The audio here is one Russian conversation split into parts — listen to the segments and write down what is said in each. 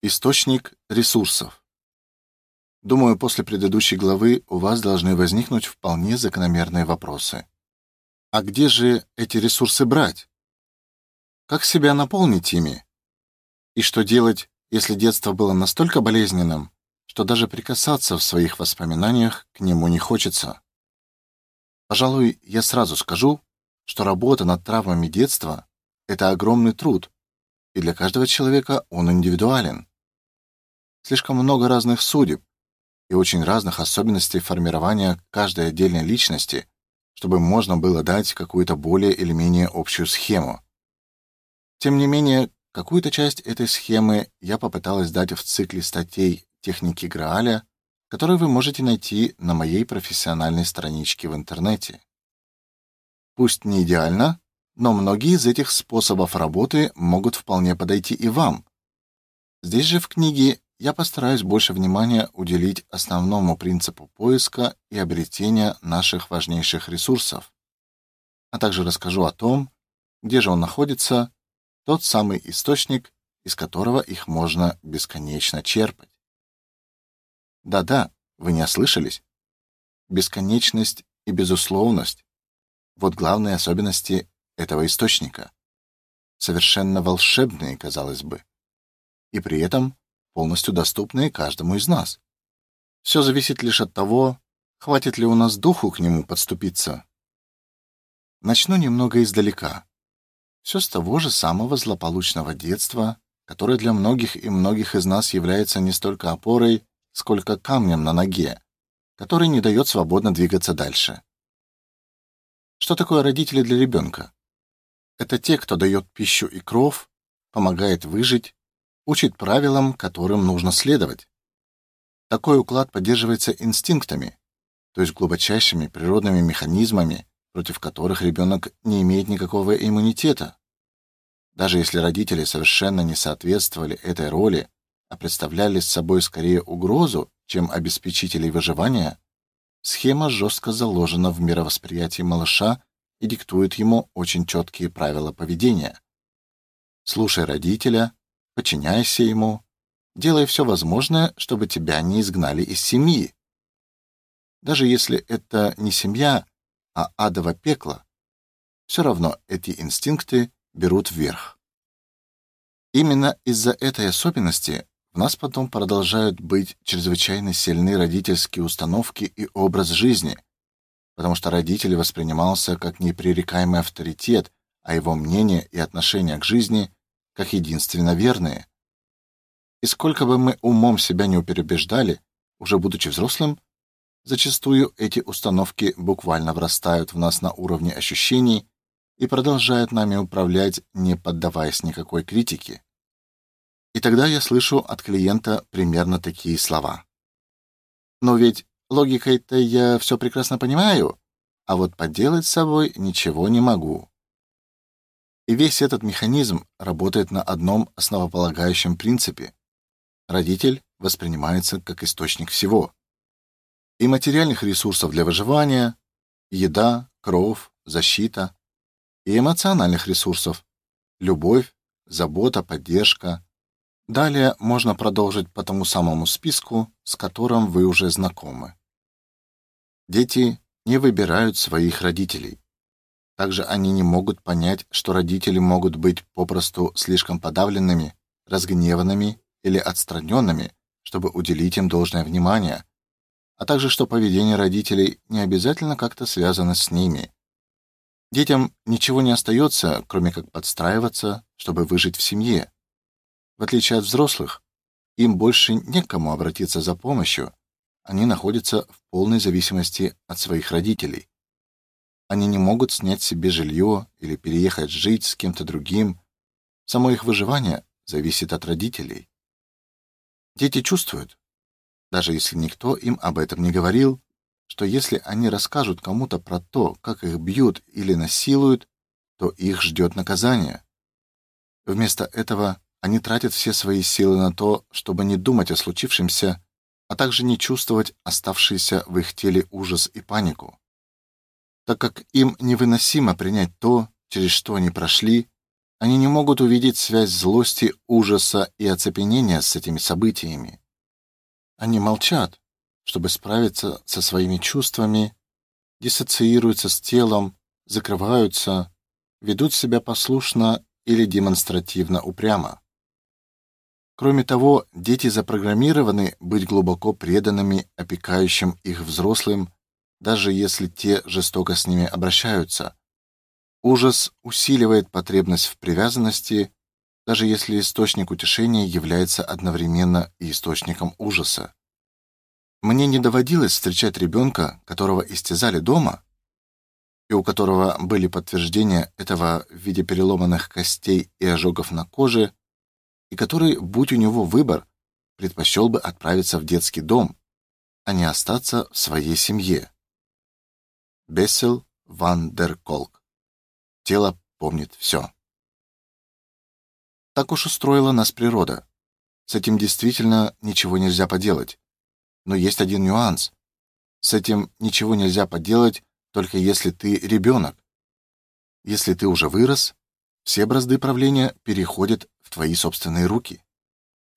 Источник ресурсов. Думаю, после предыдущей главы у вас должны возникнуть вполне закономерные вопросы. А где же эти ресурсы брать? Как себя наполнить ими? И что делать, если детство было настолько болезненным, что даже прикасаться в своих воспоминаниях к нему не хочется? Пожалуй, я сразу скажу, что работа над травмами детства это огромный труд, и для каждого человека он индивидуален слишком много разных судеб и очень разных особенностей формирования каждой отдельной личности, чтобы можно было дать какую-то более или менее общую схему. Тем не менее, какую-то часть этой схемы я попыталась дать в цикле статей Техники Грааля, которые вы можете найти на моей профессиональной страничке в интернете. Пусть не идеально, но многие из этих способов работы могут вполне подойти и вам. Здесь же в книге я постараюсь больше внимания уделить основному принципу поиска и обретения наших важнейших ресурсов, а также расскажу о том, где же он находится, тот самый источник, из которого их можно бесконечно черпать. Да-да, вы не ослышались. Бесконечность и безусловность вот главные особенности этого источника. Совершенно волшебные, казалось бы. И при этом полностью доступные каждому из нас. Все зависит лишь от того, хватит ли у нас духу к нему подступиться. Начну немного издалека. Все с того же самого злополучного детства, которое для многих и многих из нас является не столько опорой, сколько камнем на ноге, который не дает свободно двигаться дальше. Что такое родители для ребенка? Это те, кто дает пищу и кров, помогает выжить, учит правилам, которым нужно следовать. Такой уклад поддерживается инстинктами, то есть глубочайшими природными механизмами, против которых ребенок не имеет никакого иммунитета. Даже если родители совершенно не соответствовали этой роли, а представляли собой скорее угрозу, чем обеспечителей выживания, схема жестко заложена в мировосприятии малыша и диктует ему очень четкие правила поведения. Слушай родителя, подчиняйся ему, делай все возможное, чтобы тебя не изгнали из семьи. Даже если это не семья, а адово пекло, все равно эти инстинкты берут вверх. Именно из-за этой особенности в нас потом продолжают быть чрезвычайно сильны родительские установки и образ жизни, потому что родитель воспринимался как непререкаемый авторитет, а его мнение и отношение к жизни как единственно верные. И сколько бы мы умом себя не переубеждали, уже будучи взрослым, зачастую эти установки буквально врастают в нас на уровне ощущений и продолжают нами управлять, не поддаваясь никакой критике. И тогда я слышу от клиента примерно такие слова: "Но ведь логикой-то я все прекрасно понимаю, а вот поделать с собой ничего не могу". И весь этот механизм работает на одном основополагающем принципе. Родитель воспринимается как источник всего. И материальных ресурсов для выживания, еда, кровь, защита, и эмоциональных ресурсов, любовь, забота, поддержка. Далее можно продолжить по тому самому списку, с которым вы уже знакомы. Дети не выбирают своих родителей. Также они не могут понять, что родители могут быть попросту слишком подавленными, разгневанными или отстраненными, чтобы уделить им должное внимание, а также что поведение родителей не обязательно как-то связано с ними. Детям ничего не остается, кроме как подстраиваться, чтобы выжить в семье. В отличие от взрослых, им больше некому обратиться за помощью. Они находятся в полной зависимости от своих родителей. Они не могут снять себе жилье или переехать жить с кем-то другим. Само их выживание зависит от родителей. Дети чувствуют, даже если никто им об этом не говорил, что если они расскажут кому-то про то, как их бьют или насилуют, то их ждет наказание. Вместо этого они тратят все свои силы на то, чтобы не думать о случившемся, а также не чувствовать оставшийся в их теле ужас и панику так как им невыносимо принять то, через что они прошли, Они не могут увидеть связь злости, ужаса и оцепенения с этими событиями. Они молчат, чтобы справиться со своими чувствами, диссоциируются с телом, закрываются, ведут себя послушно или демонстративно упрямо. Кроме того, дети запрограммированы быть глубоко преданными опекающим их взрослым, даже если те жестоко с ними обращаются. Ужас усиливает потребность в привязанности, даже если источник утешения является одновременно и источником ужаса. Мне не доводилось встречать ребенка, которого истязали дома, и у которого были подтверждения этого в виде переломанных костей и ожогов на коже, и который, будь у него выбор, предпочел бы отправиться в детский дом, а не остаться в своей семье. Бессел ван дер Колк. Тело помнит все. Так уж устроила нас природа. С этим действительно ничего нельзя поделать. Но есть один нюанс. С этим ничего нельзя поделать, только если ты ребенок. Если ты уже вырос, все бразды правления переходят в твои собственные руки.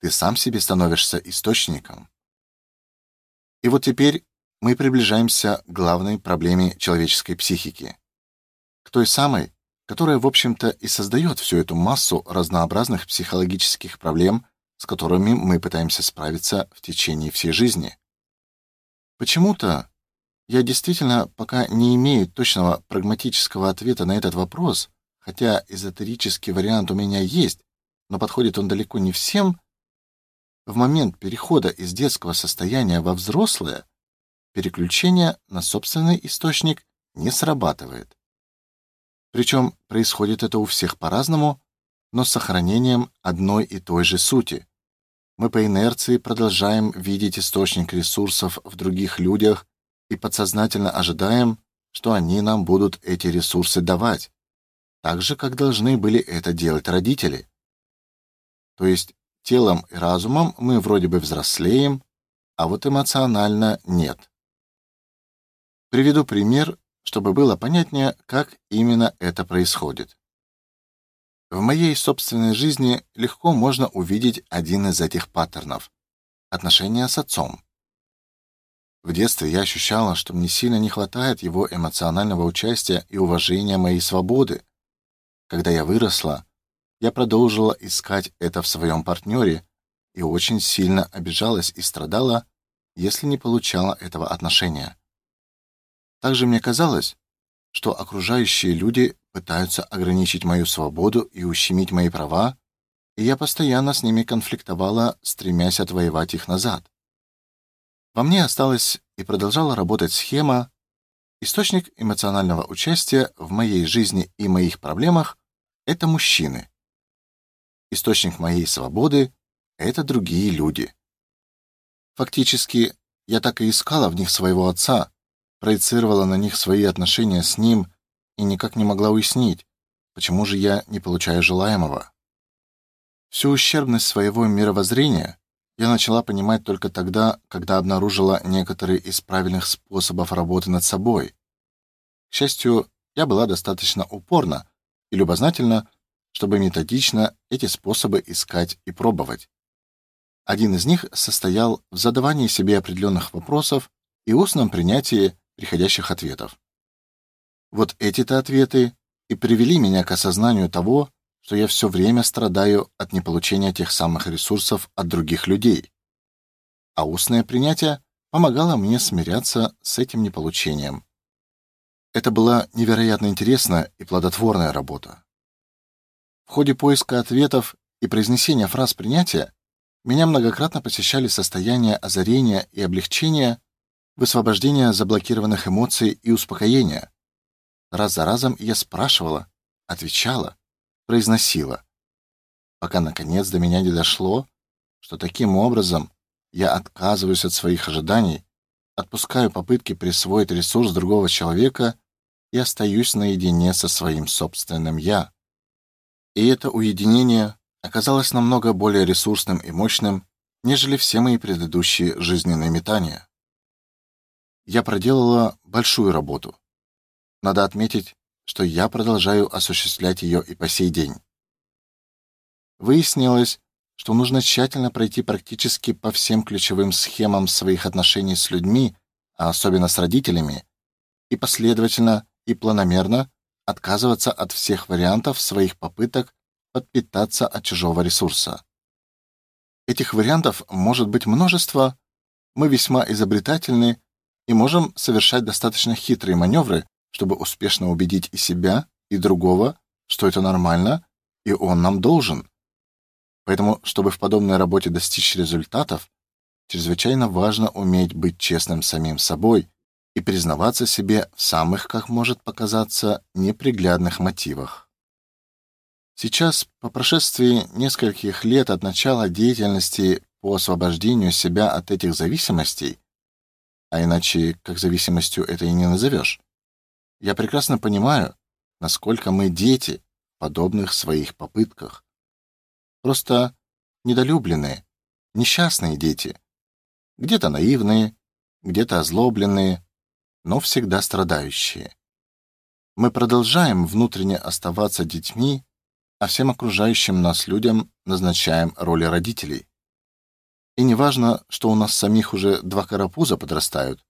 Ты сам себе становишься источником. И вот теперь мы приближаемся к главной проблеме человеческой психики. К той самой, которая, в общем-то, и создает всю эту массу разнообразных психологических проблем, с которыми мы пытаемся справиться в течение всей жизни. Почему-то я действительно пока не имею точного прагматического ответа на этот вопрос, хотя эзотерический вариант у меня есть, но подходит он далеко не всем. В момент перехода из детского состояния во взрослое переключение на собственный источник не срабатывает. Причем происходит это у всех по-разному, но с сохранением одной и той же сути. Мы по инерции продолжаем видеть источник ресурсов в других людях и подсознательно ожидаем, что они нам будут эти ресурсы давать, так же, как должны были это делать родители. То есть телом и разумом мы вроде бы взрослеем, а вот эмоционально нет. Приведу пример, чтобы было понятнее, как именно это происходит. В моей собственной жизни легко можно увидеть один из этих паттернов отношения с отцом. В детстве я ощущала, что мне сильно не хватает его эмоционального участия и уважения моей свободы. Когда я выросла, я продолжила искать это в своем партнере и очень сильно обижалась и страдала, если не получала этого отношения. Также мне казалось, что окружающие люди пытаются ограничить мою свободу и ущемить мои права, и я постоянно с ними конфликтовала, стремясь отвоевать их назад. Во мне осталась и продолжала работать схема источник эмоционального участия в моей жизни и моих проблемах это мужчины. Источник моей свободы это другие люди. Фактически, я так и искала в них своего отца, проецировала на них свои отношения с ним и никак не могла уяснить, почему же я не получаю желаемого. Всю ущербность своего мировоззрения я начала понимать только тогда, когда обнаружила некоторые из правильных способов работы над собой. К счастью, я была достаточно упорна и любознательна, чтобы методично эти способы искать и пробовать. Один из них состоял в задавании себе определенных вопросов и устном принятии приходящих ответов. Вот эти-то ответы и привели меня к осознанию того, что я все время страдаю от неполучения тех самых ресурсов от других людей. А устное принятие помогало мне смиряться с этим неполучением. Это была невероятно интересная и плодотворная работа. В ходе поиска ответов и произнесения фраз принятия меня многократно посещали состояния озарения и облегчения, высвобождения заблокированных эмоций и успокоения. Раз за разом я спрашивала, отвечала, произносила, пока наконец до меня не дошло, что таким образом я отказываюсь от своих ожиданий, отпускаю попытки присвоить ресурс другого человека и остаюсь наедине со своим собственным я. И это уединение оказалось намного более ресурсным и мощным, нежели все мои предыдущие жизненные метания. Я проделала большую работу. Надо отметить, что я продолжаю осуществлять ее и по сей день. выяснилось, что нужно тщательно пройти практически по всем ключевым схемам своих отношений с людьми, а особенно с родителями, и последовательно и планомерно отказываться от всех вариантов своих попыток подпитаться от чужого ресурса. Этих вариантов может быть множество. Мы весьма изобретательны и можем совершать достаточно хитрые маневры, чтобы успешно убедить и себя, и другого, что это нормально, и он нам должен. Поэтому, чтобы в подобной работе достичь результатов, чрезвычайно важно уметь быть честным самим собой и признаваться себе в самых, как может показаться, неприглядных мотивах. Сейчас, по прошествии нескольких лет от начала деятельности по освобождению себя от этих зависимостей, а иначе как зависимостью это и не назовешь, я прекрасно понимаю, насколько мы дети в подобных своих попытках. Просто недолюбленные, несчастные дети. Где-то наивные, где-то озлобленные, но всегда страдающие. Мы продолжаем внутренне оставаться детьми, а всем окружающим нас людям назначаем роли родителей. И неважно, что у нас самих уже два карапуза подрастают,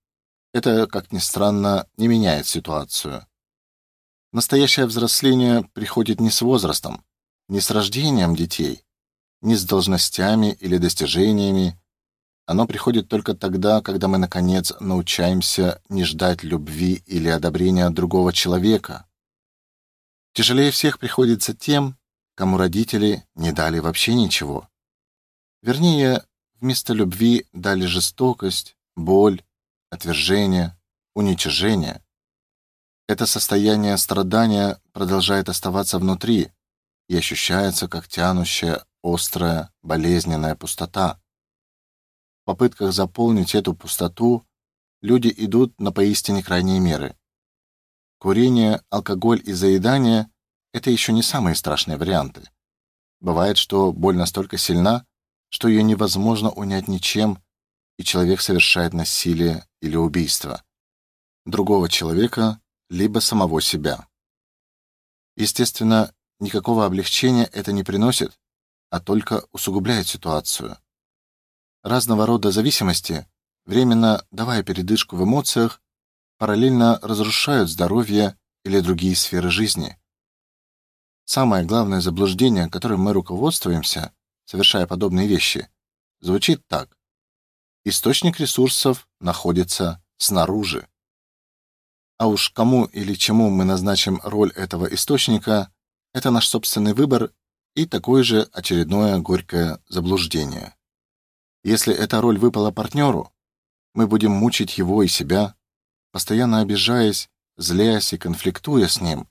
это, как ни странно, не меняет ситуацию. Настоящее взросление приходит не с возрастом, не с рождением детей, не с должностями или достижениями. Оно приходит только тогда, когда мы наконец научаемся не ждать любви или одобрения другого человека. Тяжелее всех приходится тем, кому родители не дали вообще ничего. Вернее, вместо любви дали жестокость, боль, отвержение, уничижение. Это состояние страдания продолжает оставаться внутри и ощущается как тянущая, острая, болезненная пустота. В попытках заполнить эту пустоту люди идут на поистине крайние меры. Курение, алкоголь и заедание это еще не самые страшные варианты. Бывает, что боль настолько сильна, что ее невозможно унять ничем, и человек совершает насилие или убийство другого человека либо самого себя. Естественно, никакого облегчения это не приносит, а только усугубляет ситуацию. Разного рода зависимости, временно давая передышку в эмоциях, параллельно разрушают здоровье или другие сферы жизни. Самое главное заблуждение, которым мы руководствуемся, совершая подобные вещи, звучит так: источник ресурсов находится снаружи. А уж кому или чему мы назначим роль этого источника это наш собственный выбор и такое же очередное горькое заблуждение. Если эта роль выпала партнеру, мы будем мучить его и себя, постоянно обижаясь, злясь и конфликтуя с ним,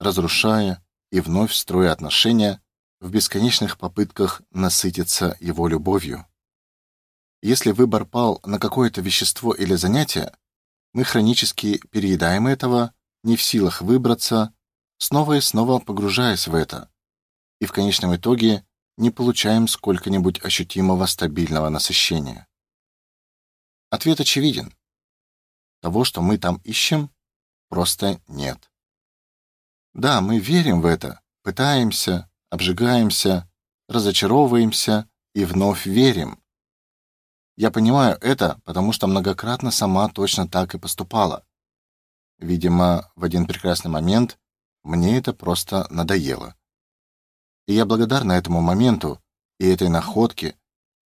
разрушая и вновь строя отношения в бесконечных попытках насытиться его любовью. Если выбор пал на какое-то вещество или занятие, мы хронически переедаем этого, не в силах выбраться, снова и снова погружаясь в это, и в конечном итоге не получаем сколько-нибудь ощутимого стабильного насыщения. Ответ очевиден. Того, что мы там ищем, просто нет. Да, мы верим в это, пытаемся, обжигаемся, разочаровываемся и вновь верим. Я понимаю это, потому что многократно сама точно так и поступала. Видимо, в один прекрасный момент мне это просто надоело. И я благодарна этому моменту и этой находке,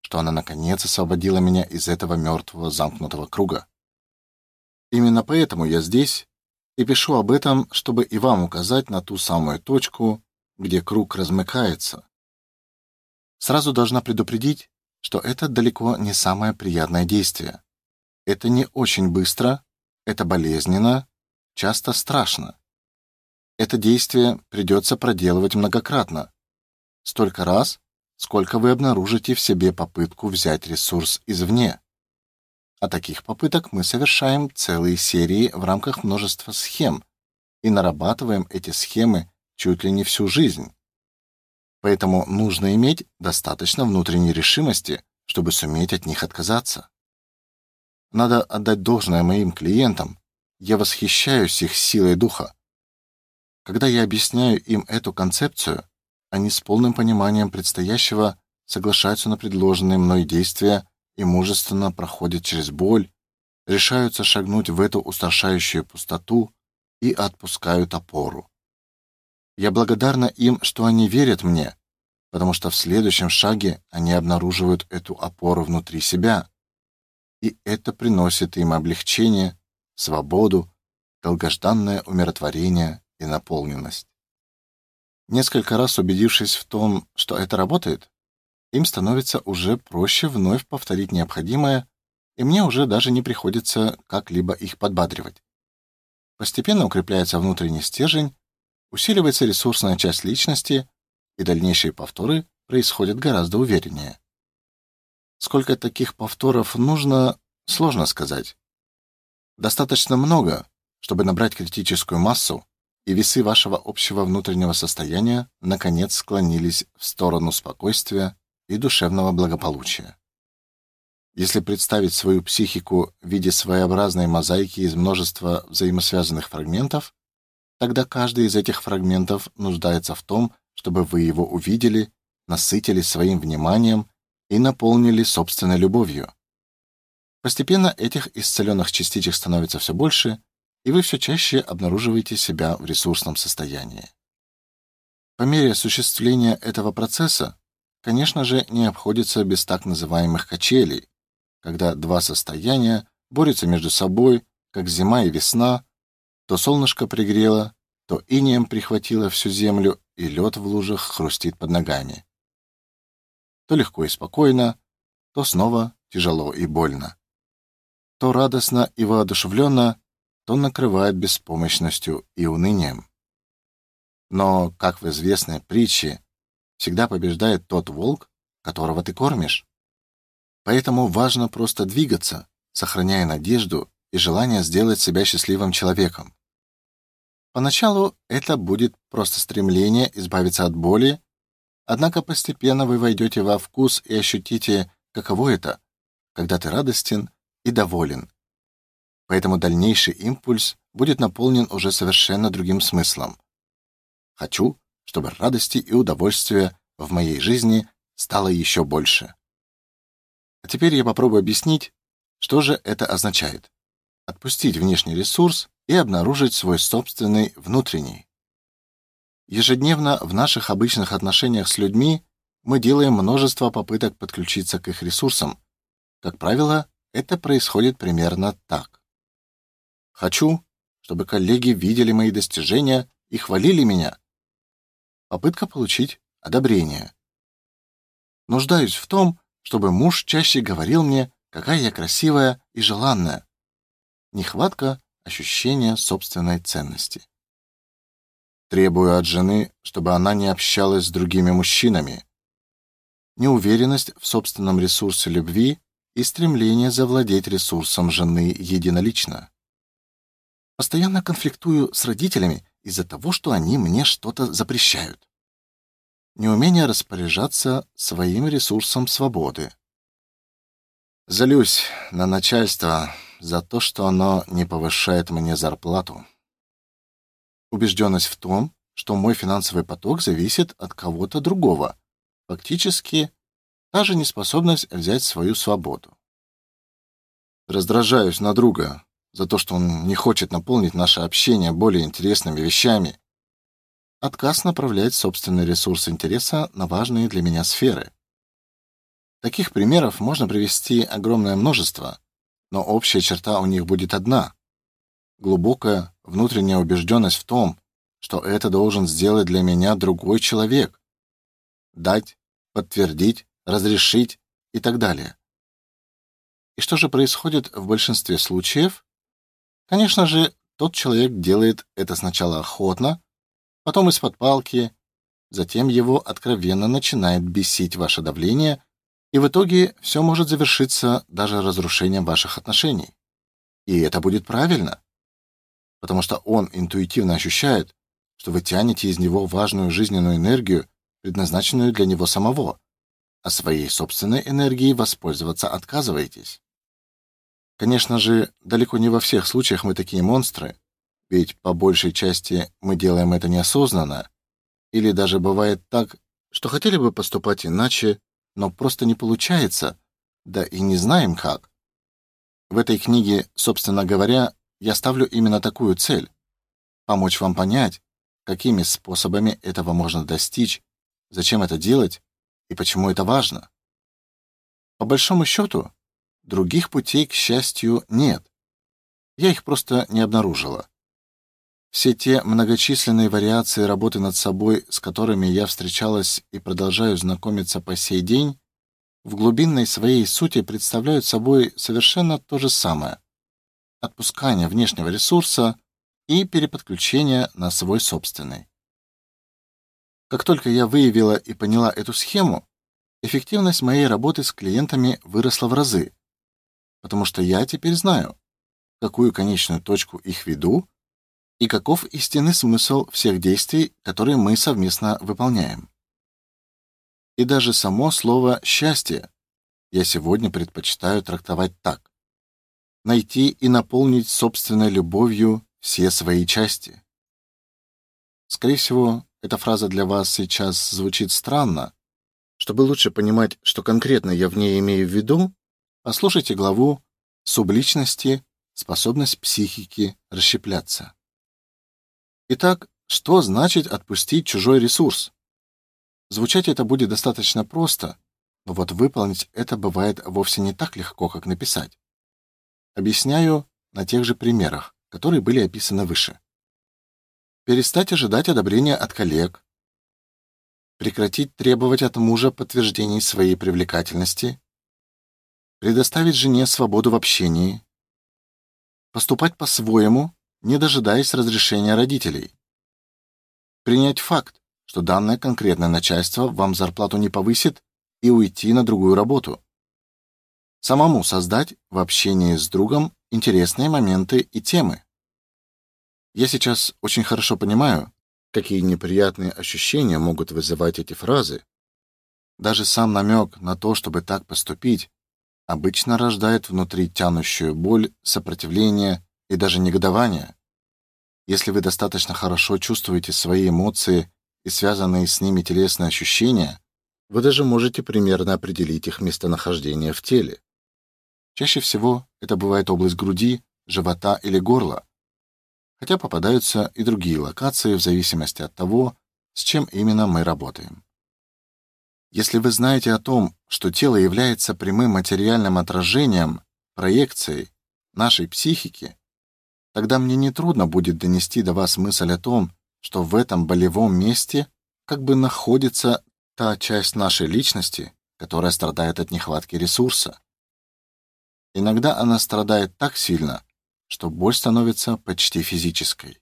что она наконец освободила меня из этого мертвого замкнутого круга. Именно поэтому я здесь и пишу об этом, чтобы и вам указать на ту самую точку, где круг размыкается. Сразу должна предупредить, что это далеко не самое приятное действие. Это не очень быстро, это болезненно, часто страшно. Это действие придется проделывать многократно, столько раз, сколько вы обнаружите в себе попытку взять ресурс извне. А таких попыток мы совершаем целые серии в рамках множества схем и нарабатываем эти схемы чуть ли не всю жизнь. Поэтому нужно иметь достаточно внутренней решимости, чтобы суметь от них отказаться. Надо отдать должное моим клиентам. Я восхищаюсь их силой духа. Когда я объясняю им эту концепцию, они с полным пониманием предстоящего соглашаются на предложенные мной действия и мужественно проходят через боль, решаются шагнуть в эту устрашающую пустоту и отпускают опору. Я благодарна им, что они верят мне, потому что в следующем шаге они обнаруживают эту опору внутри себя, и это приносит им облегчение, свободу, долгожданное умиротворение и наполненность. Несколько раз убедившись в том, что это работает, им становится уже проще вновь повторить необходимое, и мне уже даже не приходится как-либо их подбадривать. Постепенно укрепляется внутренний стержень, усиливается ресурсная часть личности, и дальнейшие повторы происходят гораздо увереннее. Сколько таких повторов нужно, сложно сказать. Достаточно много, чтобы набрать критическую массу, и весы вашего общего внутреннего состояния наконец склонились в сторону спокойствия и душевного благополучия. Если представить свою психику в виде своеобразной мозаики из множества взаимосвязанных фрагментов, тогда каждый из этих фрагментов нуждается в том, чтобы вы его увидели, насытили своим вниманием и наполнили собственной любовью. Постепенно этих исцеленных частичек становится все больше, и вы все чаще обнаруживаете себя в ресурсном состоянии. По мере осуществления этого процесса, конечно же, не обходится без так называемых качелей, когда два состояния борются между собой, как зима и весна, то солнышко пригрело, то инеем прихватило всю землю, и лед в лужах хрустит под ногами. То легко и спокойно, то снова тяжело и больно. То радостно и воодушевленно, то накрывает беспомощностью и унынием. Но, как в известной притче, всегда побеждает тот волк, которого ты кормишь. Поэтому важно просто двигаться, сохраняя надежду и желание сделать себя счастливым человеком. Поначалу это будет просто стремление избавиться от боли, однако постепенно вы войдете во вкус и ощутите, каково это, когда ты радостен и доволен, Поэтому дальнейший импульс будет наполнен уже совершенно другим смыслом. Хочу, чтобы радости и удовольствия в моей жизни стало еще больше. А теперь я попробую объяснить, что же это означает. Отпустить внешний ресурс и обнаружить свой собственный внутренний. Ежедневно в наших обычных отношениях с людьми мы делаем множество попыток подключиться к их ресурсам. Как правило, это происходит примерно так. Хочу, чтобы коллеги видели мои достижения и хвалили меня. Попытка получить одобрение. Нуждаюсь в том, чтобы муж чаще говорил мне, какая я красивая и желанная. Нехватка ощущения собственной ценности. Требую от жены, чтобы она не общалась с другими мужчинами. Неуверенность в собственном ресурсе любви и стремление завладеть ресурсом жены единолично. Постоянно конфликтую с родителями из-за того, что они мне что-то запрещают. Неумение распоряжаться своим ресурсом свободы. Злюсь на начальство за то, что оно не повышает мне зарплату. Убежденность в том, что мой финансовый поток зависит от кого-то другого. Фактически, даже неспособность взять свою свободу. Раздражаюсь на друга, за то, что он не хочет наполнить наше общение более интересными вещами. Отказ направлять собственный ресурс интереса на важные для меня сферы. Таких примеров можно привести огромное множество, но общая черта у них будет одна: глубокая внутренняя убежденность в том, что это должен сделать для меня другой человек. Дать, подтвердить, разрешить и так далее. И что же происходит в большинстве случаев? Конечно же, тот человек делает это сначала охотно, потом из-под палки, затем его откровенно начинает бесить ваше давление, и в итоге все может завершиться даже разрушением ваших отношений. И это будет правильно, потому что он интуитивно ощущает, что вы тянете из него важную жизненную энергию, предназначенную для него самого, а своей собственной энергией воспользоваться отказываетесь. Конечно же, далеко не во всех случаях мы такие монстры, ведь по большей части мы делаем это неосознанно. Или даже бывает так, что хотели бы поступать иначе, но просто не получается, да и не знаем как. В этой книге, собственно говоря, я ставлю именно такую цель помочь вам понять, какими способами этого можно достичь, зачем это делать и почему это важно. По большому счету, других путей, к счастью, нет. Я их просто не обнаружила. Все те многочисленные вариации работы над собой, с которыми я встречалась и продолжаю знакомиться по сей день, в глубинной своей сути представляют собой совершенно то же самое: отпускание внешнего ресурса и переподключение на свой собственный. Как только я выявила и поняла эту схему, эффективность моей работы с клиентами выросла в разы, потому что я теперь знаю, какую конечную точку их веду и каков истинный смысл всех действий, которые мы совместно выполняем. И даже само слово счастье я сегодня предпочитаю трактовать так: найти и наполнить собственной любовью все свои части. Скорее всего, эта фраза для вас сейчас звучит странно. Чтобы лучше понимать, что конкретно я в ней имею в виду, послушайте главу Субличности способность психики расщепляться. Итак, что значит отпустить чужой ресурс? Звучать это будет достаточно просто, но вот выполнить это бывает вовсе не так легко, как написать. Объясняю на тех же примерах, которые были описаны выше. Перестать ожидать одобрения от коллег, прекратить требовать от мужа подтверждений своей привлекательности, предоставить жене свободу в общении, поступать по-своему, не дожидаясь разрешения родителей. Принять факт, что данное конкретное начальство вам зарплату не повысит, и уйти на другую работу. Самому создать в общении с другом интересные моменты и темы. Я сейчас очень хорошо понимаю, какие неприятные ощущения могут вызывать эти фразы. Даже сам намек на то, чтобы так поступить, обычно рождает внутри тянущую боль, сопротивление и даже негодование. Если вы достаточно хорошо чувствуете свои эмоции и связанные с ними телесные ощущения, вы даже можете примерно определить их местонахождение в теле. Чаще всего это бывает область груди, живота или горла, хотя попадаются и другие локации в зависимости от того, с чем именно мы работаем. Если вы знаете о том, что тело является прямым материальным отражением, проекцией нашей психики, тогда мне не трудно будет донести до вас мысль о том, что в этом болевом месте как бы находится та часть нашей личности, которая страдает от нехватки ресурса. Иногда она страдает так сильно, что боль становится почти физической.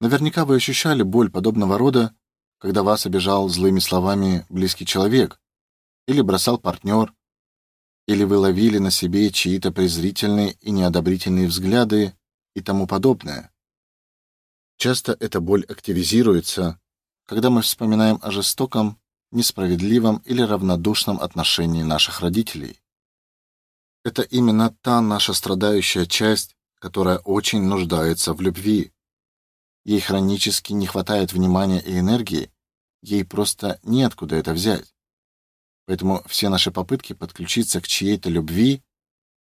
Наверняка вы ощущали боль подобного рода, когда вас обижал злыми словами близкий человек, или бросал партнер, или вы ловили на себе чьи-то презрительные и неодобрительные взгляды и тому подобное. Часто эта боль активизируется, когда мы вспоминаем о жестоком, несправедливом или равнодушном отношении наших родителей. Это именно та наша страдающая часть, которая очень нуждается в любви. Ей хронически не хватает внимания и энергии, ей просто неоткуда это взять. Поэтому все наши попытки подключиться к чьей-то любви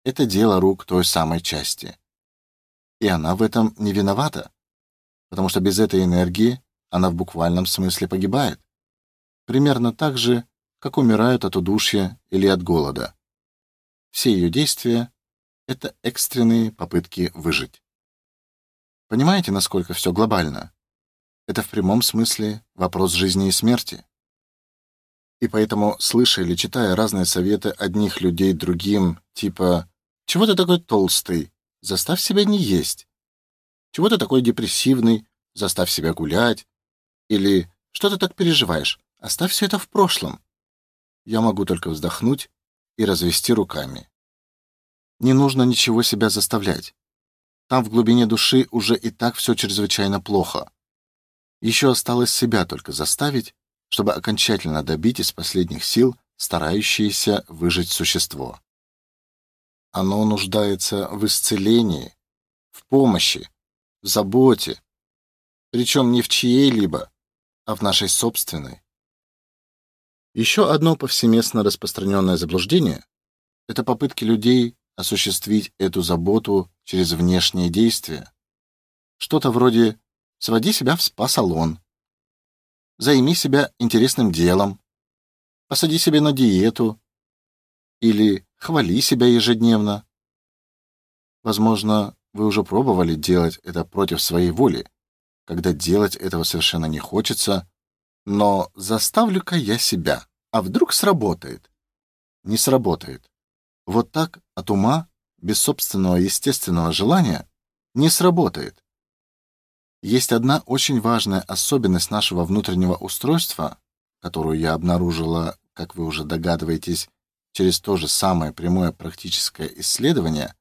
это дело рук той самой части. И она в этом не виновата, потому что без этой энергии она в буквальном смысле погибает. Примерно так же, как умирают от удушья или от голода. Все ее действия это экстренные попытки выжить. Понимаете, насколько все глобально? Это в прямом смысле вопрос жизни и смерти. И поэтому, слыша или читая разные советы одних людей другим, типа «Чего ты такой толстый? Заставь себя не есть». «Чего ты такой депрессивный? Заставь себя гулять». Или «Что ты так переживаешь? Оставь все это в прошлом». Я могу только вздохнуть и развести руками. Не нужно ничего себя заставлять. Там в глубине души уже и так все чрезвычайно плохо. Еще осталось себя только заставить, чтобы окончательно добить из последних сил старающееся выжить существо. Оно нуждается в исцелении, в помощи, в заботе, причем не в чьей-либо, а в нашей собственной. Еще одно повсеместно распространенное заблуждение это попытки людей осуществить эту заботу через внешние действия. Что-то вроде своди себя в спа-салон, займи себя интересным делом, посади себя на диету или хвали себя ежедневно. Возможно, вы уже пробовали делать это против своей воли, когда делать этого совершенно не хочется, но заставлю-ка я себя, а вдруг сработает? Не сработает. Вот так от ума, без собственного естественного желания, не сработает. Есть одна очень важная особенность нашего внутреннего устройства, которую я обнаружила, как вы уже догадываетесь, через то же самое прямое практическое исследование.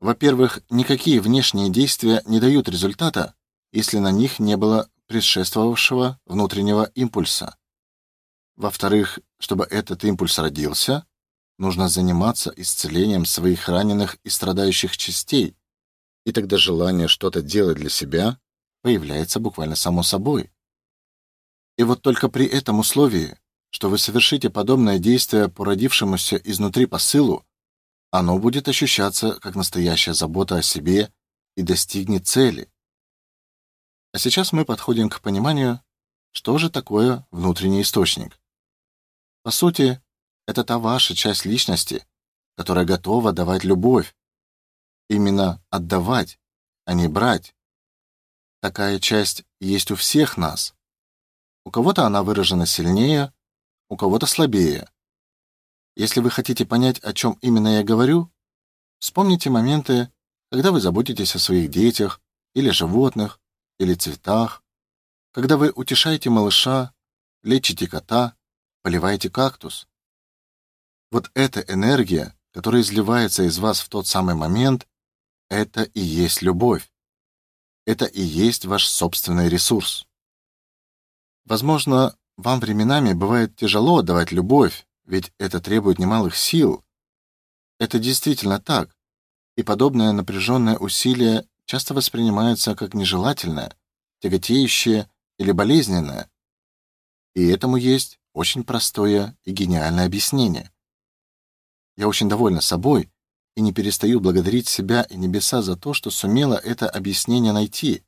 Во-первых, никакие внешние действия не дают результата, если на них не было предшествовавшего внутреннего импульса. Во-вторых, чтобы этот импульс родился, нужно заниматься исцелением своих раненых и страдающих частей, и тогда желание что-то делать для себя появляется буквально само собой. И вот только при этом условии, что вы совершите подобное действие по родившемуся изнутри посылу, оно будет ощущаться как настоящая забота о себе и достигнет цели. А сейчас мы подходим к пониманию, что же такое внутренний источник. По сути, это та ваша часть личности, которая готова давать любовь, именно отдавать, а не брать. Такая часть есть у всех нас. У кого-то она выражена сильнее, у кого-то слабее. Если вы хотите понять, о чем именно я говорю, вспомните моменты, когда вы заботитесь о своих детях или животных, или цветах, когда вы утешаете малыша, лечите кота, поливаете кактус. Вот эта энергия, которая изливается из вас в тот самый момент, это и есть любовь. Это и есть ваш собственный ресурс. Возможно, вам временами бывает тяжело отдавать любовь, ведь это требует немалых сил. Это действительно так. И подобное напряженное усилие часто воспринимается как нежелательное, тяготеющее или болезненное. И этому есть очень простое и гениальное объяснение. Я очень довольна собой и не перестаю благодарить себя и небеса за то, что сумела это объяснение найти.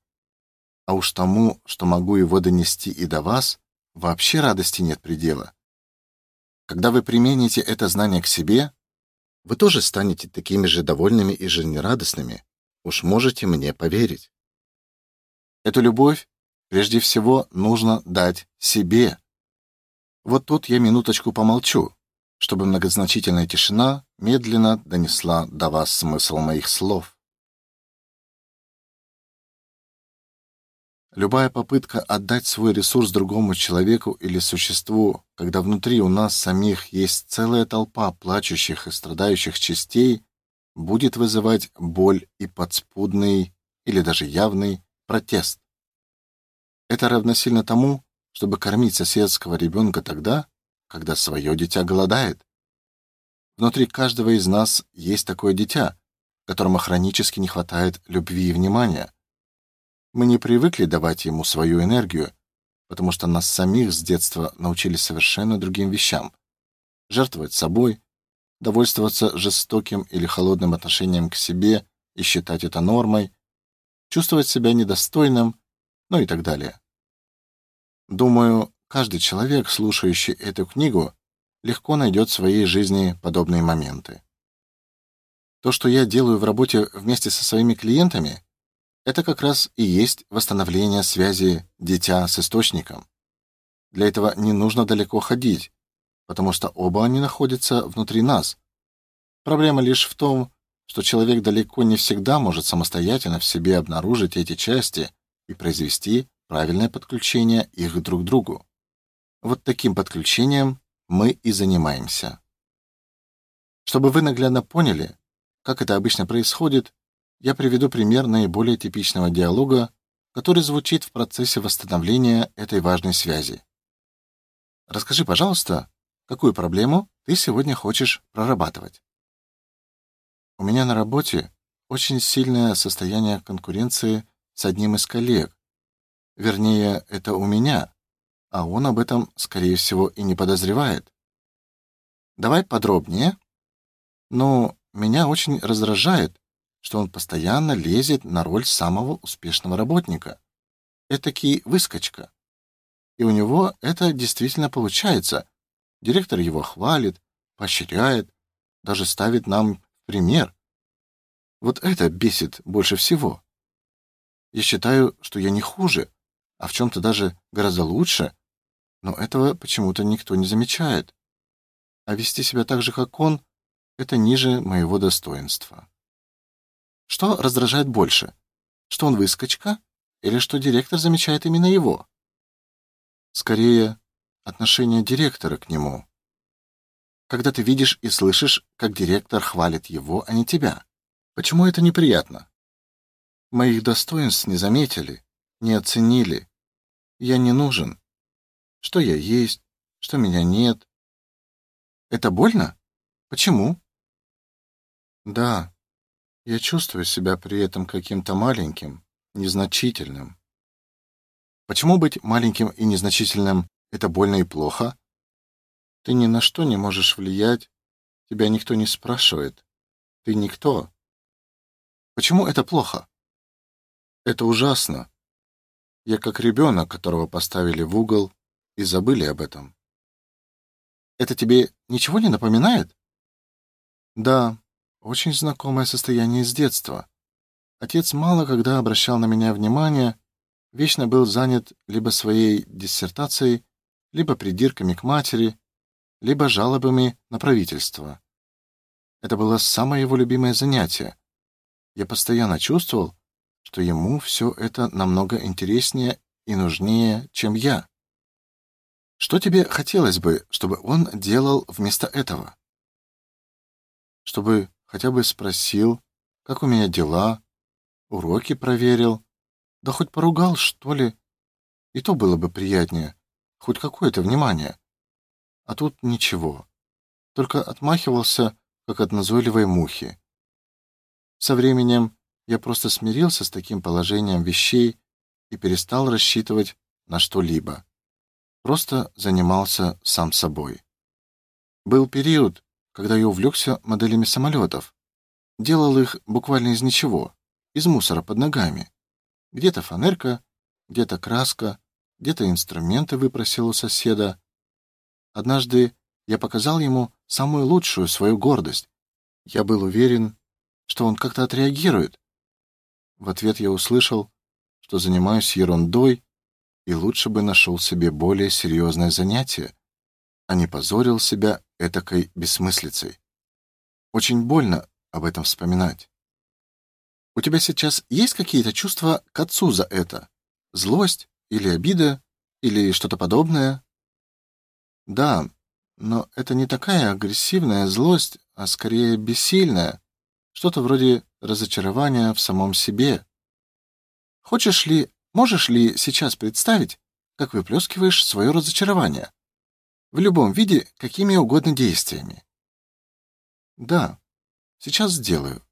А уж тому, что могу его донести и до вас, вообще радости нет предела. Когда вы примените это знание к себе, вы тоже станете такими же довольными и жизнерадостными. Уж можете мне поверить. Эту любовь прежде всего нужно дать себе. Вот тут я минуточку помолчу, чтобы многозначительная тишина медленно донесла до вас смысл моих слов. Любая попытка отдать свой ресурс другому человеку или существу, когда внутри у нас самих есть целая толпа плачущих и страдающих частей, будет вызывать боль и подспудный или даже явный протест. Это равносильно тому, чтобы кормить соседского ребенка тогда, когда свое дитя голодает. Внутри каждого из нас есть такое дитя, которому хронически не хватает любви и внимания. Мы не привыкли давать ему свою энергию, потому что нас самих с детства научили совершенно другим вещам: жертвовать собой, довольствоваться жестоким или холодным отношением к себе и считать это нормой, чувствовать себя недостойным, ну и так далее. Думаю, каждый человек, слушающий эту книгу, легко найдет в своей жизни подобные моменты. То, что я делаю в работе вместе со своими клиентами, это как раз и есть восстановление связи дитя с источником. Для этого не нужно далеко ходить, потому что оба они находятся внутри нас. Проблема лишь в том, что человек далеко не всегда может самостоятельно в себе обнаружить эти части и произвести правильное подключение их друг к другу. Вот таким подключением мы и занимаемся. Чтобы вы наглядно поняли, как это обычно происходит, я приведу пример наиболее типичного диалога, который звучит в процессе восстановления этой важной связи. Расскажи, пожалуйста, какую проблему ты сегодня хочешь прорабатывать? У меня на работе очень сильное состояние конкуренции с одним из коллег, Вернее, это у меня, а он об этом, скорее всего, и не подозревает. Давай подробнее. Ну, меня очень раздражает, что он постоянно лезет на роль самого успешного работника. Этакий выскочка. И у него это действительно получается. Директор его хвалит, поощряет, даже ставит нам пример. Вот это бесит больше всего. Я считаю, что я не хуже, а в чем то даже гораздо лучше, но этого почему-то никто не замечает. А вести себя так же, как он, это ниже моего достоинства. Что раздражает больше? Что он выскочка или что директор замечает именно его? Скорее, отношение директора к нему. Когда ты видишь и слышишь, как директор хвалит его, а не тебя. Почему это неприятно? Моих достоинств не заметили, не оценили. Я не нужен. Что я есть, что меня нет. Это больно? Почему? Да. Я чувствую себя при этом каким-то маленьким, незначительным. Почему быть маленьким и незначительным это больно и плохо? Ты ни на что не можешь влиять, тебя никто не спрашивает. Ты никто. Почему это плохо? Это ужасно. Я как ребенок, которого поставили в угол и забыли об этом. Это тебе ничего не напоминает? Да, очень знакомое состояние с детства. Отец мало когда обращал на меня внимание, вечно был занят либо своей диссертацией, либо придирками к матери, либо жалобами на правительство. Это было самое его любимое занятие. Я постоянно чувствовал, что ему все это намного интереснее и нужнее, чем я. Что тебе хотелось бы, чтобы он делал вместо этого? Чтобы хотя бы спросил, как у меня дела, уроки проверил, да хоть поругал, что ли. И то было бы приятнее, хоть какое-то внимание. А тут ничего. Только отмахивался, как от назойливой мухи. Со временем я просто смирился с таким положением вещей и перестал рассчитывать на что-либо. Просто занимался сам собой. Был период, когда я увлекся моделями самолетов. Делал их буквально из ничего, из мусора под ногами. Где-то фанерка, где-то краска, где-то инструменты выпросил у соседа, Однажды я показал ему самую лучшую свою гордость. Я был уверен, что он как-то отреагирует. В ответ я услышал, что занимаюсь ерундой и лучше бы нашел себе более серьезное занятие, а не позорил себя этакой бессмыслицей. Очень больно об этом вспоминать. У тебя сейчас есть какие-то чувства к отцу за это? Злость или обида или что-то подобное? Да, но это не такая агрессивная злость, а скорее бессильная, что-то вроде разочарования в самом себе. Хочешь ли, можешь ли сейчас представить, как выплескиваешь свое разочарование? В любом виде, какими угодно действиями. Да, сейчас сделаю.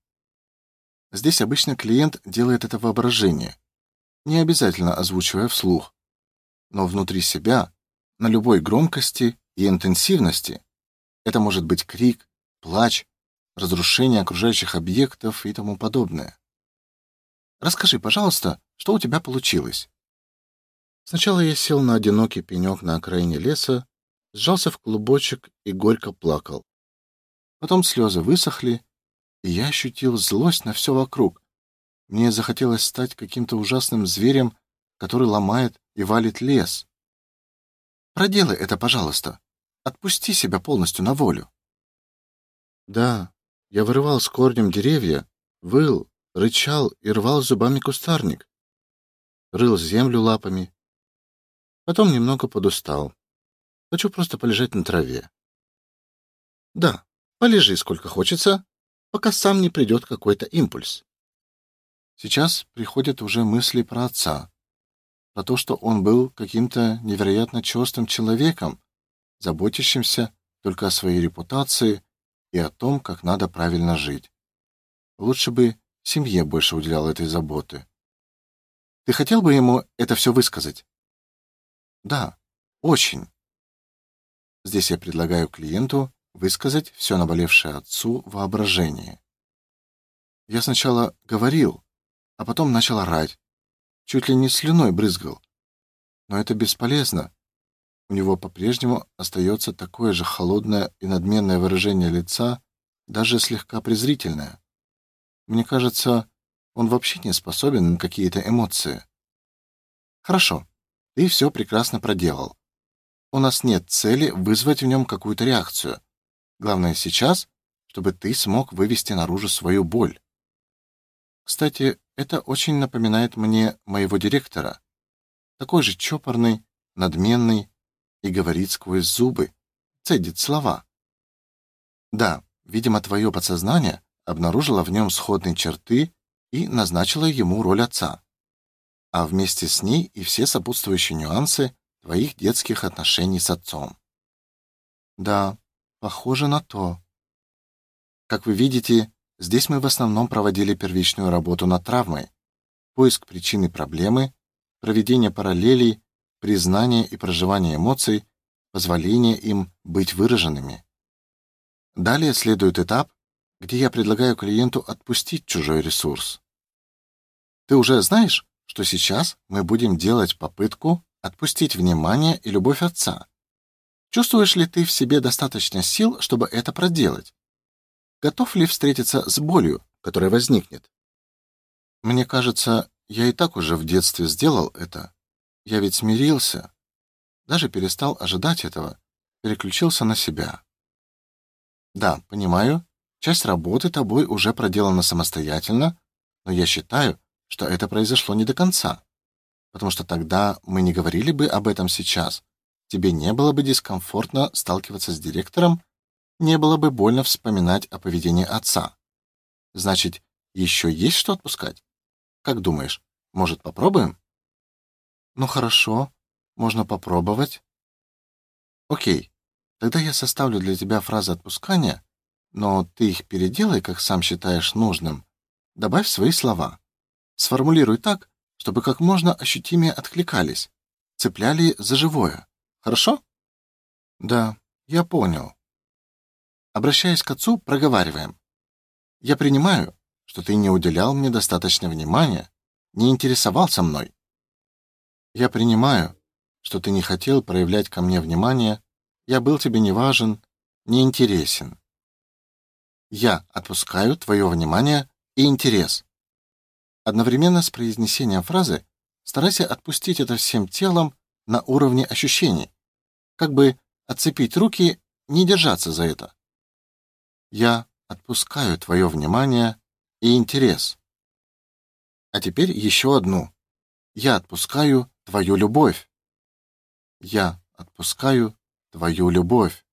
Здесь обычно клиент делает это воображение, не обязательно озвучивая вслух, но внутри себя на любой громкости и интенсивности. Это может быть крик, плач, разрушение окружающих объектов и тому подобное. Расскажи, пожалуйста, что у тебя получилось? Сначала я сел на одинокий пенек на окраине леса, сжался в клубочек и горько плакал. Потом слезы высохли, и я ощутил злость на все вокруг. Мне захотелось стать каким-то ужасным зверем, который ломает и валит лес. Проделай это, пожалуйста. Отпусти себя полностью на волю. Да, я вырывал с корнем деревья, выл, рычал и рвал зубами кустарник. Рыл землю лапами. Потом немного подустал. Хочу просто полежать на траве. Да, полежи сколько хочется, пока сам не придет какой-то импульс. Сейчас приходят уже мысли про отца, про то, что он был каким-то невероятно чёрствым человеком, заботящимся только о своей репутации и о том, как надо правильно жить. Лучше бы семье больше уделял этой заботы. Ты хотел бы ему это все высказать? Да. Очень. Здесь я предлагаю клиенту высказать все наболевшее отцу воображение. Я сначала говорил, а потом начал орать. Чуть ли не слюной брызгал. Но это бесполезно. У него по-прежнему остается такое же холодное и надменное выражение лица, даже слегка презрительное. Мне кажется, он вообще не способен на какие-то эмоции. Хорошо. Ты все прекрасно проделал. У нас нет цели вызвать в нем какую-то реакцию. Главное сейчас, чтобы ты смог вывести наружу свою боль. Кстати, это очень напоминает мне моего директора. Такой же чопорный, надменный и говорит сквозь зубы, цедит слова. Да, видимо, твое подсознание обнаружило в нем сходные черты и назначило ему роль отца. А вместе с ней и все сопутствующие нюансы твоих детских отношений с отцом. Да, похоже на то. Как вы видите, Здесь мы в основном проводили первичную работу над травмой, поиск причины проблемы, проведение параллелей, признание и проживание эмоций, позволение им быть выраженными. Далее следует этап, где я предлагаю клиенту отпустить чужой ресурс. Ты уже знаешь, что сейчас мы будем делать попытку отпустить внимание и любовь отца. Чувствуешь ли ты в себе достаточно сил, чтобы это проделать? готов ли встретиться с болью, которая возникнет. Мне кажется, я и так уже в детстве сделал это. Я ведь смирился, даже перестал ожидать этого, переключился на себя. Да, понимаю, часть работы тобой уже проделана самостоятельно, но я считаю, что это произошло не до конца, потому что тогда мы не говорили бы об этом сейчас. Тебе не было бы дискомфортно сталкиваться с директором не было бы больно вспоминать о поведении отца. Значит, еще есть что отпускать? Как думаешь, может, попробуем? Ну хорошо, можно попробовать. Окей. Тогда я составлю для тебя фразы отпускания, но ты их переделай, как сам считаешь нужным. Добавь свои слова. Сформулируй так, чтобы как можно ощутимее откликались, цепляли за живое. Хорошо? Да, я понял. Обращаясь к отцу, проговариваем: "Я принимаю, что ты не уделял мне достаточно внимания, не интересовался мной. Я принимаю, что ты не хотел проявлять ко мне внимание, я был тебе не важен, не интересен. Я отпускаю твое внимание и интерес". Одновременно с произнесением фразы старайся отпустить это всем телом на уровне ощущений, как бы отцепить руки, не держаться за это. Я отпускаю твое внимание и интерес. А теперь еще одну. Я отпускаю твою любовь. Я отпускаю твою любовь.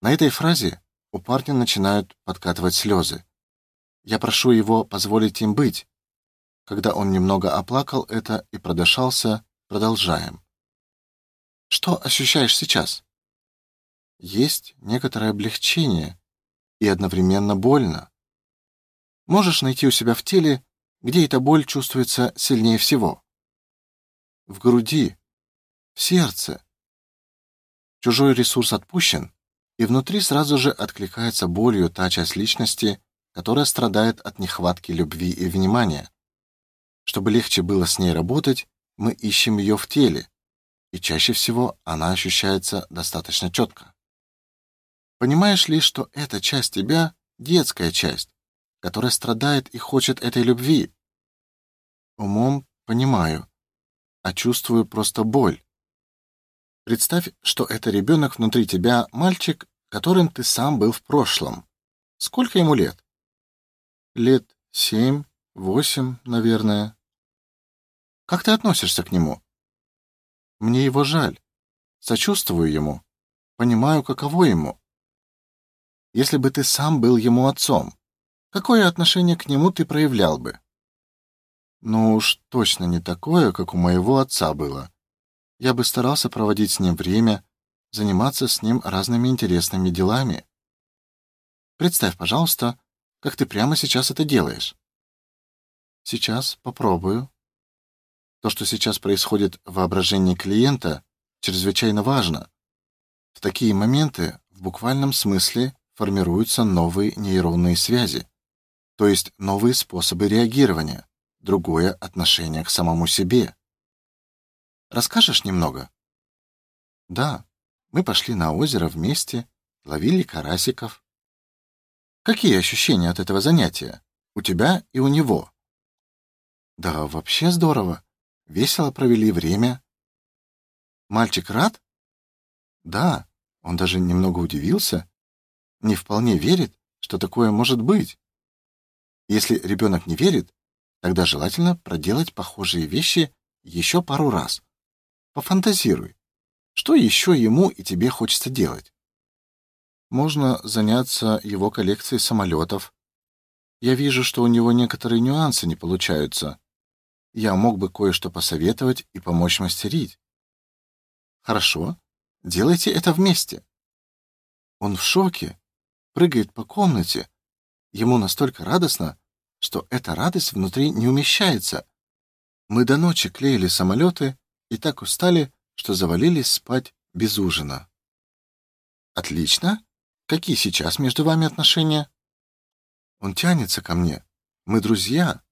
На этой фразе у парня начинают подкатывать слезы. Я прошу его позволить им быть. Когда он немного оплакал это и продышался, продолжаем. Что ощущаешь сейчас? Есть некоторое облегчение, и одновременно больно. Можешь найти у себя в теле, где эта боль чувствуется сильнее всего. В груди, в сердце. Чужой ресурс отпущен, и внутри сразу же откликается болью та часть личности, которая страдает от нехватки любви и внимания. Чтобы легче было с ней работать, мы ищем ее в теле, и чаще всего она ощущается достаточно четко. Понимаешь ли, что эта часть тебя детская часть, которая страдает и хочет этой любви? Умом понимаю, а чувствую просто боль. Представь, что это ребенок внутри тебя, мальчик, которым ты сам был в прошлом. Сколько ему лет? Лет семь, восемь, наверное. Как ты относишься к нему? Мне его жаль. Сочувствую ему. Понимаю, каково ему если бы ты сам был ему отцом? Какое отношение к нему ты проявлял бы? Ну уж точно не такое, как у моего отца было. Я бы старался проводить с ним время, заниматься с ним разными интересными делами. Представь, пожалуйста, как ты прямо сейчас это делаешь. Сейчас попробую. То, что сейчас происходит в воображении клиента, чрезвычайно важно. В такие моменты в буквальном смысле формируются новые нейронные связи, то есть новые способы реагирования, другое отношение к самому себе. Расскажешь немного? Да, мы пошли на озеро вместе, ловили карасиков. Какие ощущения от этого занятия у тебя и у него? Да, вообще здорово. Весело провели время. Мальчик рад? Да, он даже немного удивился, не вполне верит, что такое может быть. Если ребенок не верит, тогда желательно проделать похожие вещи еще пару раз. Пофантазируй. Что еще ему и тебе хочется делать? Можно заняться его коллекцией самолетов. Я вижу, что у него некоторые нюансы не получаются я мог бы кое-что посоветовать и помочь мастерить. Хорошо, делайте это вместе. Он в шоке, прыгает по комнате. Ему настолько радостно, что эта радость внутри не умещается. Мы до ночи клеили самолеты и так устали, что завалились спать без ужина. Отлично. Какие сейчас между вами отношения? Он тянется ко мне. Мы друзья.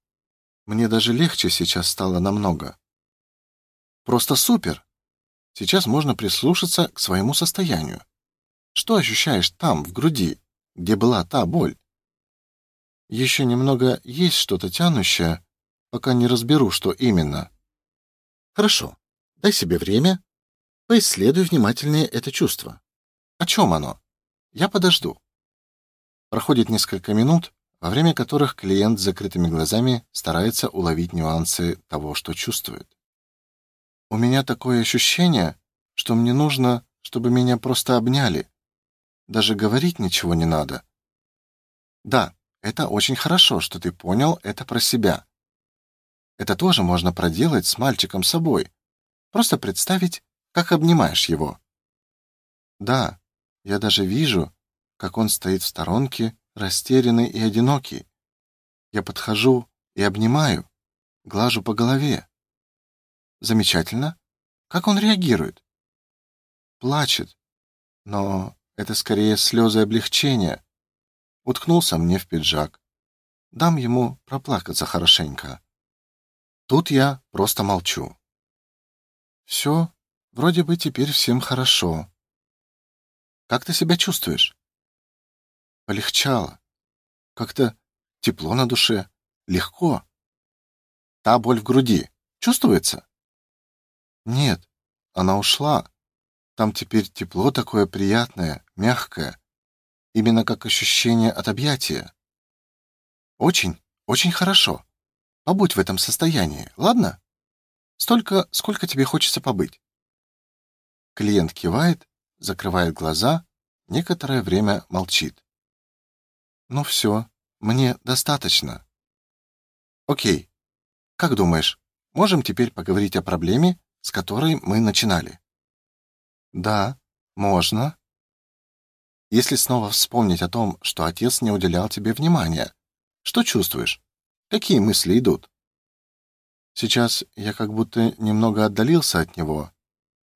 Мне даже легче сейчас стало намного. Просто супер. Сейчас можно прислушаться к своему состоянию. Что ощущаешь там, в груди, где была та боль? Еще немного есть что-то тянущее, пока не разберу, что именно. Хорошо. Дай себе время, поисследуй внимательнее это чувство. О чем оно? Я подожду. Проходит несколько минут, во время которых клиент с закрытыми глазами старается уловить нюансы того, что чувствует. У меня такое ощущение, что мне нужно, чтобы меня просто обняли. Даже говорить ничего не надо. Да, это очень хорошо, что ты понял это про себя. Это тоже можно проделать с мальчиком собой. Просто представить, как обнимаешь его. Да, я даже вижу, как он стоит в сторонке растерянный и одинокий. Я подхожу и обнимаю, глажу по голове. Замечательно. Как он реагирует? Плачет, но это скорее слезы облегчения. Уткнулся мне в пиджак. Дам ему проплакаться хорошенько. Тут я просто молчу. Все, вроде бы теперь всем хорошо. Как ты себя чувствуешь? Полегчало. Как-то тепло на душе, легко. Та боль в груди чувствуется? Нет, она ушла. Там теперь тепло такое приятное, мягкое, именно как ощущение от объятия. Очень, очень хорошо. Побудь в этом состоянии, ладно? Столько, сколько тебе хочется побыть. Клиент кивает, закрывает глаза, некоторое время молчит. Ну все, мне достаточно. Окей. Как думаешь, можем теперь поговорить о проблеме, с которой мы начинали? Да, можно. Если снова вспомнить о том, что отец не уделял тебе внимания, что чувствуешь? Какие мысли идут? Сейчас я как будто немного отдалился от него.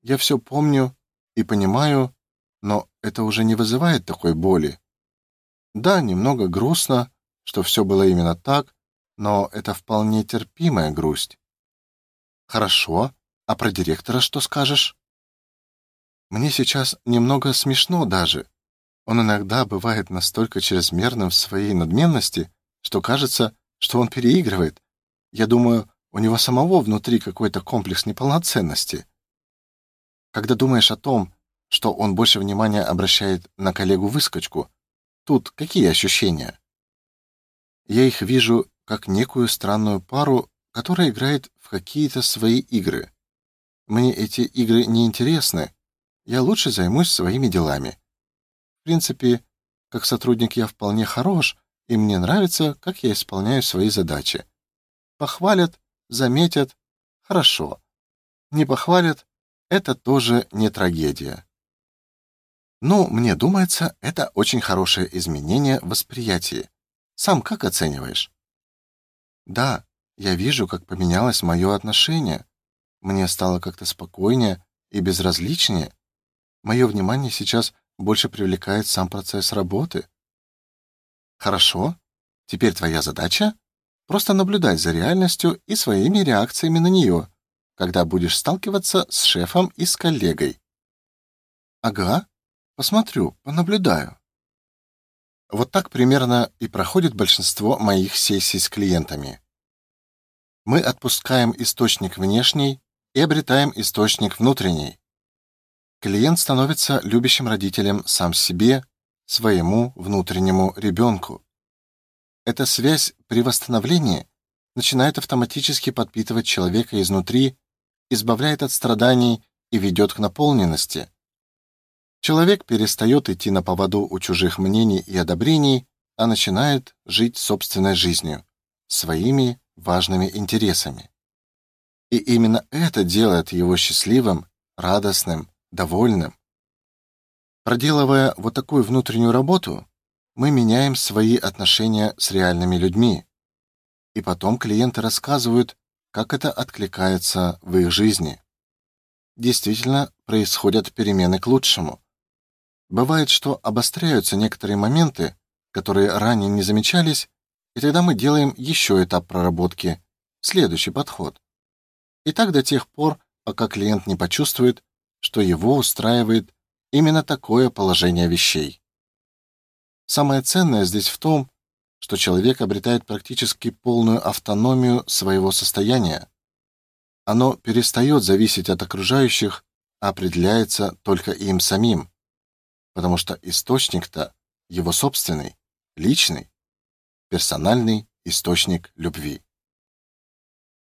Я все помню и понимаю, но это уже не вызывает такой боли. Да, немного грустно, что все было именно так, но это вполне терпимая грусть. Хорошо. А про директора что скажешь? Мне сейчас немного смешно даже. Он иногда бывает настолько чрезмерным в своей надменности, что кажется, что он переигрывает. Я думаю, у него самого внутри какой-то комплекс неполноценности. Когда думаешь о том, что он больше внимания обращает на коллегу-выскочку, Тут какие ощущения? Я их вижу как некую странную пару, которая играет в какие-то свои игры. Мне эти игры не интересны. Я лучше займусь своими делами. В принципе, как сотрудник я вполне хорош, и мне нравится, как я исполняю свои задачи. Похвалят, заметят хорошо. Не похвалят это тоже не трагедия. Ну, мне думается, это очень хорошее изменение в восприятии. Сам как оцениваешь? Да, я вижу, как поменялось мое отношение. Мне стало как-то спокойнее, и безразличнее, мое внимание сейчас больше привлекает сам процесс работы. Хорошо. Теперь твоя задача просто наблюдать за реальностью и своими реакциями на нее, когда будешь сталкиваться с шефом и с коллегой. Ага. Посмотрю, понаблюдаю. Вот так примерно и проходит большинство моих сессий с клиентами. Мы отпускаем источник внешний и обретаем источник внутренний. Клиент становится любящим родителем сам себе, своему внутреннему ребенку. Эта связь при восстановлении начинает автоматически подпитывать человека изнутри, избавляет от страданий и ведет к наполненности. Человек перестает идти на поводу у чужих мнений и одобрений, а начинает жить собственной жизнью, своими важными интересами. И именно это делает его счастливым, радостным, довольным. Проделывая вот такую внутреннюю работу, мы меняем свои отношения с реальными людьми. И потом клиенты рассказывают, как это откликается в их жизни. Действительно происходят перемены к лучшему. Бывает, что обостряются некоторые моменты, которые ранее не замечались, и тогда мы делаем еще этап проработки, следующий подход. И так до тех пор, пока клиент не почувствует, что его устраивает именно такое положение вещей. Самое ценное здесь в том, что человек обретает практически полную автономию своего состояния. Оно перестает зависеть от окружающих, а определяется только им самим потому что источник-то его собственный, личный, персональный источник любви.